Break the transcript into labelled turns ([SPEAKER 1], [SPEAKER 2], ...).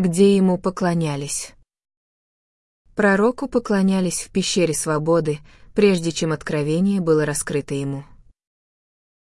[SPEAKER 1] где ему поклонялись. Пророку поклонялись в пещере свободы, прежде чем откровение было раскрыто ему.